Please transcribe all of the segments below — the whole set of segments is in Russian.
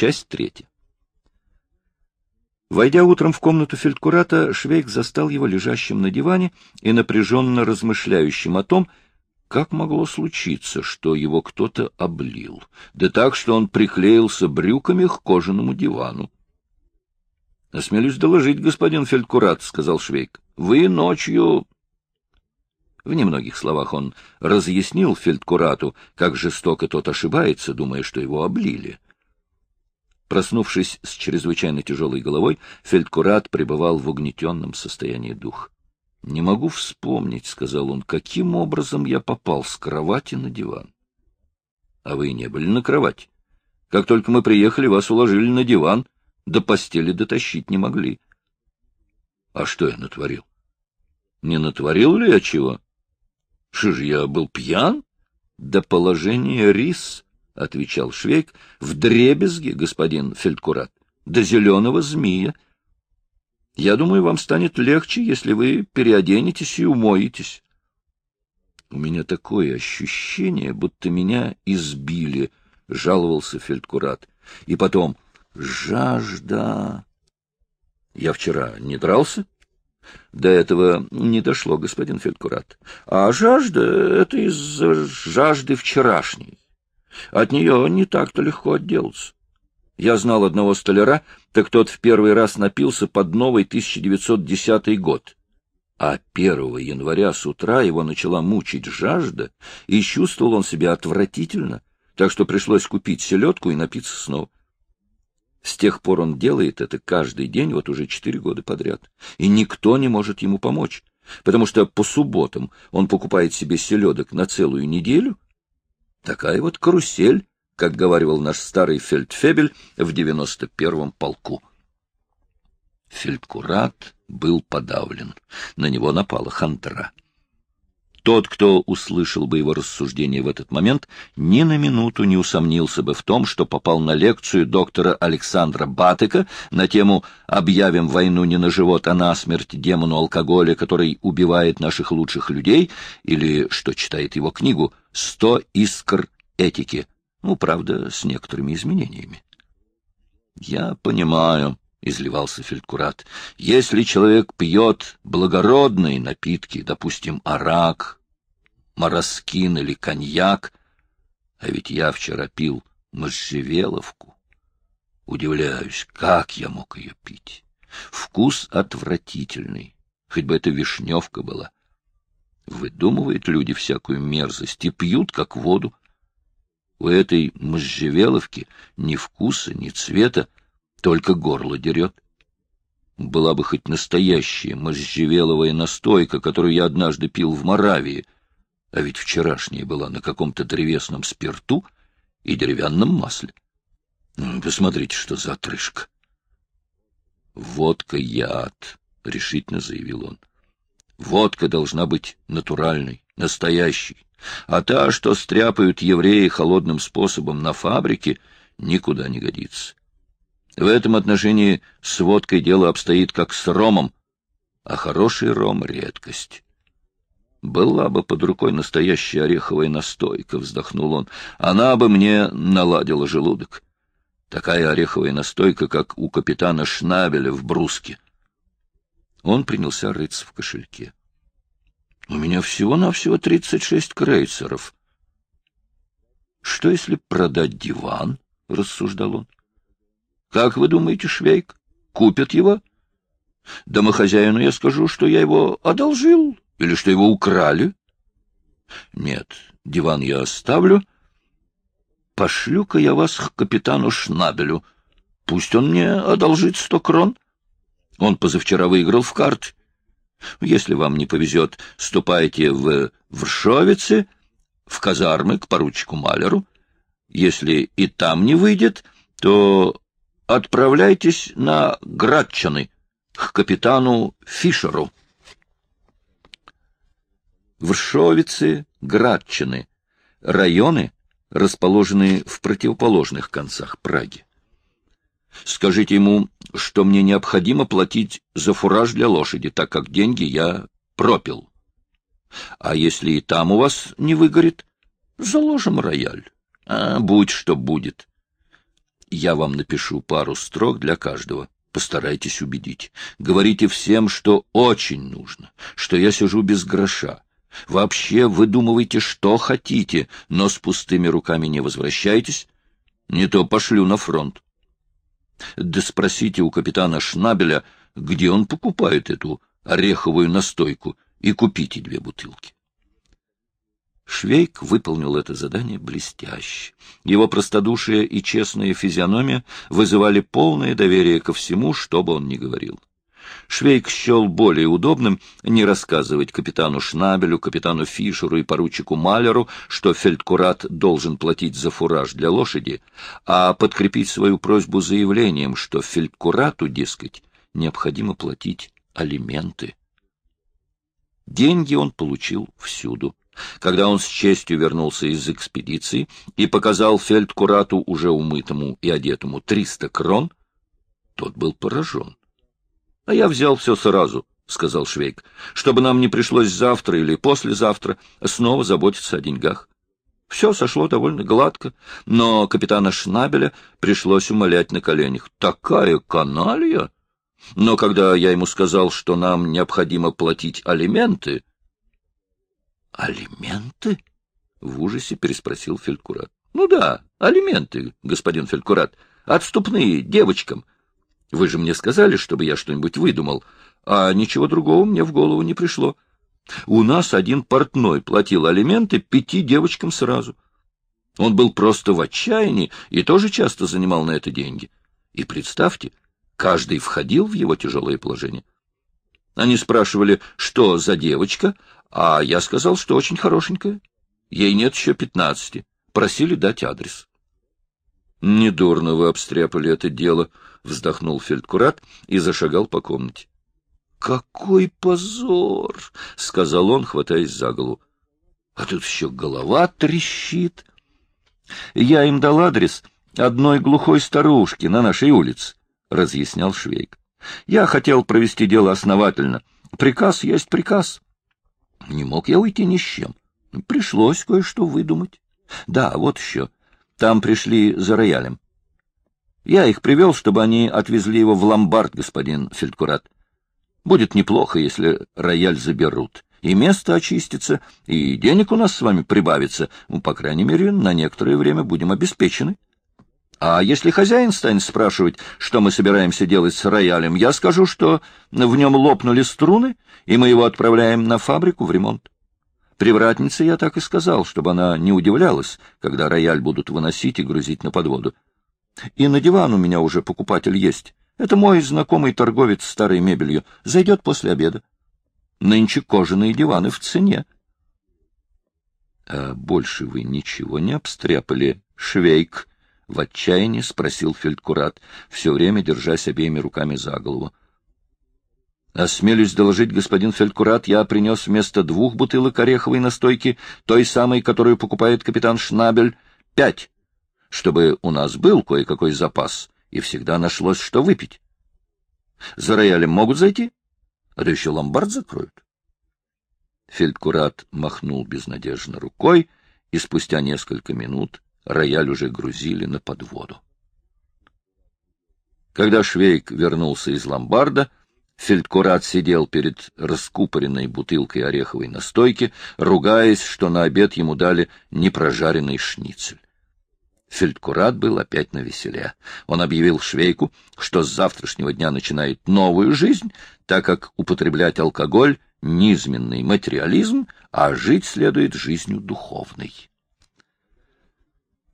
Часть третья. Войдя утром в комнату фельдкурата, Швейк застал его лежащим на диване и напряженно размышляющим о том, как могло случиться, что его кто-то облил, да так, что он приклеился брюками к кожаному дивану. — Осмелюсь доложить, господин фельдкурат, — сказал Швейк. — Вы ночью... В немногих словах он разъяснил фельдкурату, как жестоко тот ошибается, думая, что его облили. — Проснувшись с чрезвычайно тяжелой головой, фельдкурат пребывал в угнетенном состоянии духа. — Не могу вспомнить, — сказал он, — каким образом я попал с кровати на диван. — А вы не были на кровати. Как только мы приехали, вас уложили на диван, до постели дотащить не могли. — А что я натворил? — Не натворил ли я чего? — Что же я был пьян? — До положения рис. — отвечал Швейк, — в дребезге, господин фельдкурат, до зеленого змея. Я думаю, вам станет легче, если вы переоденетесь и умоетесь. У меня такое ощущение, будто меня избили, — жаловался фельдкурат. И потом, жажда... Я вчера не дрался? До этого не дошло, господин фельдкурат. А жажда — это из-за жажды вчерашней. От нее не так-то легко отделаться. Я знал одного столяра, так тот в первый раз напился под новый 1910 год. А 1 января с утра его начала мучить жажда, и чувствовал он себя отвратительно, так что пришлось купить селедку и напиться снова. С тех пор он делает это каждый день, вот уже четыре года подряд, и никто не может ему помочь, потому что по субботам он покупает себе селедок на целую неделю, Такая вот карусель, как говаривал наш старый фельдфебель в девяносто первом полку. Фельдкурат был подавлен. На него напала хантра. Тот, кто услышал бы его рассуждения в этот момент, ни на минуту не усомнился бы в том, что попал на лекцию доктора Александра Батыка на тему «Объявим войну не на живот, а на смерть демону алкоголя, который убивает наших лучших людей», или, что читает его книгу, «Сто искр этики», ну, правда, с некоторыми изменениями. «Я понимаю», — изливался Фельдкурат. — Если человек пьет благородные напитки, допустим, арак, мороскин или коньяк, а ведь я вчера пил можжевеловку, удивляюсь, как я мог ее пить. Вкус отвратительный, хоть бы это вишневка была. Выдумывают люди всякую мерзость и пьют, как воду. У этой можжевеловки ни вкуса, ни цвета, только горло дерет. Была бы хоть настоящая можжевеловая настойка, которую я однажды пил в Моравии, а ведь вчерашняя была на каком-то древесном спирту и деревянном масле. Посмотрите, что за отрыжка. «Водка — яд», — решительно заявил он. «Водка должна быть натуральной, настоящей, а та, что стряпают евреи холодным способом на фабрике, никуда не годится. В этом отношении с водкой дело обстоит как с ромом, а хороший ром — редкость. Была бы под рукой настоящая ореховая настойка, — вздохнул он, — она бы мне наладила желудок. Такая ореховая настойка, как у капитана Шнабеля в бруске. Он принялся рыться в кошельке. — У меня всего-навсего тридцать шесть крейсеров. — Что, если продать диван? — рассуждал он. Как вы думаете, Швейк, купят его? Домохозяину я скажу, что я его одолжил или что его украли. Нет, диван я оставлю. Пошлю-ка я вас к капитану Шнабелю. Пусть он мне одолжит сто крон. Он позавчера выиграл в карты. Если вам не повезет, ступайте в Вршовице, в казармы к поручику Малеру. Если и там не выйдет, то отправляйтесь на Градчаны, к капитану Фишеру. Вршовицы, Градчины — районы, расположенные в противоположных концах Праги. Скажите ему, что мне необходимо платить за фураж для лошади, так как деньги я пропил. А если и там у вас не выгорит, заложим рояль. А будь что будет. Я вам напишу пару строк для каждого. Постарайтесь убедить. Говорите всем, что очень нужно, что я сижу без гроша. Вообще выдумывайте, что хотите, но с пустыми руками не возвращайтесь. Не то пошлю на фронт. Да спросите у капитана Шнабеля, где он покупает эту ореховую настойку, и купите две бутылки. Швейк выполнил это задание блестяще. Его простодушие и честная физиономия вызывали полное доверие ко всему, что бы он ни говорил. Швейк счел более удобным не рассказывать капитану Шнабелю, капитану Фишеру и поручику Малеру, что фельдкурат должен платить за фураж для лошади, а подкрепить свою просьбу заявлением, что фельдкурату, дескать, необходимо платить алименты. Деньги он получил всюду. Когда он с честью вернулся из экспедиции и показал фельдкурату, уже умытому и одетому, триста крон, тот был поражен. — А я взял все сразу, — сказал Швейк, — чтобы нам не пришлось завтра или послезавтра снова заботиться о деньгах. Все сошло довольно гладко, но капитана Шнабеля пришлось умолять на коленях. Такая каналья! Но когда я ему сказал, что нам необходимо платить алименты... — Алименты? — в ужасе переспросил Фелькурат. — Ну да, алименты, господин Фелькурат, отступные девочкам. Вы же мне сказали, чтобы я что-нибудь выдумал, а ничего другого мне в голову не пришло. У нас один портной платил алименты пяти девочкам сразу. Он был просто в отчаянии и тоже часто занимал на это деньги. И представьте, каждый входил в его тяжелое положение. Они спрашивали, что за девочка, а я сказал, что очень хорошенькая. Ей нет еще пятнадцати. Просили дать адрес. — Недурно вы обстряпали это дело, — вздохнул фельдкурат и зашагал по комнате. — Какой позор! — сказал он, хватаясь за голову. — А тут еще голова трещит. Я им дал адрес одной глухой старушки на нашей улице, — разъяснял Швейк. — Я хотел провести дело основательно. Приказ есть приказ. Не мог я уйти ни с чем. Пришлось кое-что выдумать. Да, вот еще. Там пришли за роялем. Я их привел, чтобы они отвезли его в ломбард, господин Фельдкурат. Будет неплохо, если рояль заберут. И место очистится, и денег у нас с вами прибавится. Ну, по крайней мере, на некоторое время будем обеспечены. А если хозяин станет спрашивать, что мы собираемся делать с роялем, я скажу, что в нем лопнули струны, и мы его отправляем на фабрику в ремонт. Привратнице я так и сказал, чтобы она не удивлялась, когда рояль будут выносить и грузить на подводу. И на диван у меня уже покупатель есть. Это мой знакомый торговец старой мебелью. Зайдет после обеда. Нынче кожаные диваны в цене. — А больше вы ничего не обстряпали, Швейк? — в отчаянии спросил фельдкурат, все время держась обеими руками за голову. Осмелюсь доложить, господин Фелькурат, я принес вместо двух бутылок ореховой настойки, той самой, которую покупает капитан Шнабель, пять, чтобы у нас был кое-какой запас, и всегда нашлось, что выпить. За роялем могут зайти? А то еще ломбард закроют. Фельдкурат махнул безнадежно рукой, и спустя несколько минут рояль уже грузили на подводу. Когда Швейк вернулся из ломбарда, Фельдкурат сидел перед раскупоренной бутылкой ореховой настойки, ругаясь, что на обед ему дали непрожаренный шницель. Фельдкурат был опять на веселе. Он объявил Швейку, что с завтрашнего дня начинает новую жизнь, так как употреблять алкоголь — низменный материализм, а жить следует жизнью духовной.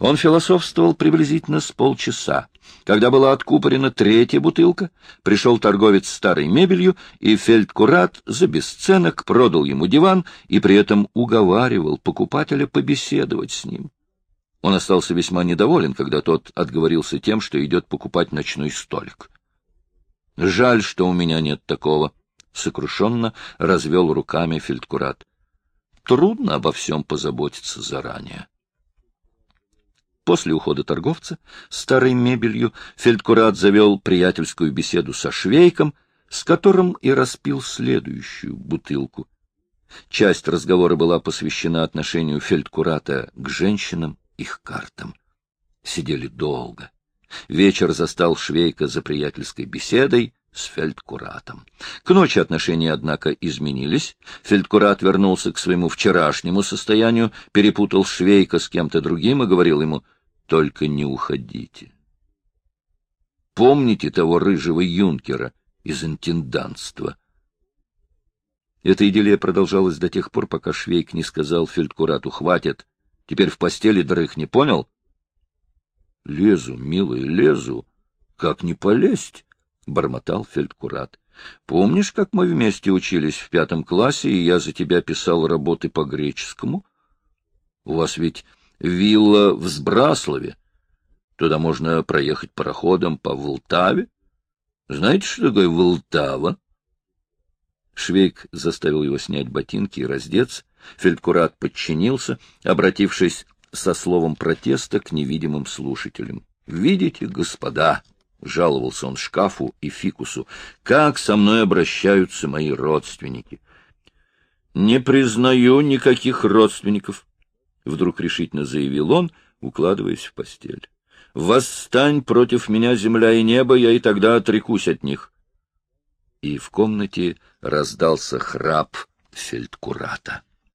Он философствовал приблизительно с полчаса. Когда была откупорена третья бутылка, пришел торговец старой мебелью, и фельдкурат за бесценок продал ему диван и при этом уговаривал покупателя побеседовать с ним. Он остался весьма недоволен, когда тот отговорился тем, что идет покупать ночной столик. — Жаль, что у меня нет такого, — сокрушенно развел руками фельдкурат. — Трудно обо всем позаботиться заранее. После ухода торговца старой мебелью Фельдкурат завел приятельскую беседу со Швейком, с которым и распил следующую бутылку. Часть разговора была посвящена отношению Фельдкурата к женщинам, их картам. Сидели долго. Вечер застал Швейка за приятельской беседой с фельдкуратом. К ночи отношения, однако, изменились. Фельдкурат вернулся к своему вчерашнему состоянию, перепутал Швейка с кем-то другим и говорил ему «Только не уходите». Помните того рыжего юнкера из интендантства? Эта идиллия продолжалась до тех пор, пока Швейк не сказал фельдкурату «Хватит, теперь в постели дрых не понял?» «Лезу, милый, лезу. Как не полезть?» — бормотал фельдкурат. «Помнишь, как мы вместе учились в пятом классе, и я за тебя писал работы по греческому? У вас ведь вилла в Сбраслове. Туда можно проехать пароходом по Волтаве. Знаете, что такое Волтава?» Швейк заставил его снять ботинки и раздеться. Фельдкурат подчинился, обратившись со словом протеста к невидимым слушателям. «Видите, господа!» — жаловался он шкафу и фикусу. — Как со мной обращаются мои родственники? — Не признаю никаких родственников, — вдруг решительно заявил он, укладываясь в постель. — Восстань против меня земля и небо, я и тогда отрекусь от них. И в комнате раздался храп фельдкурата.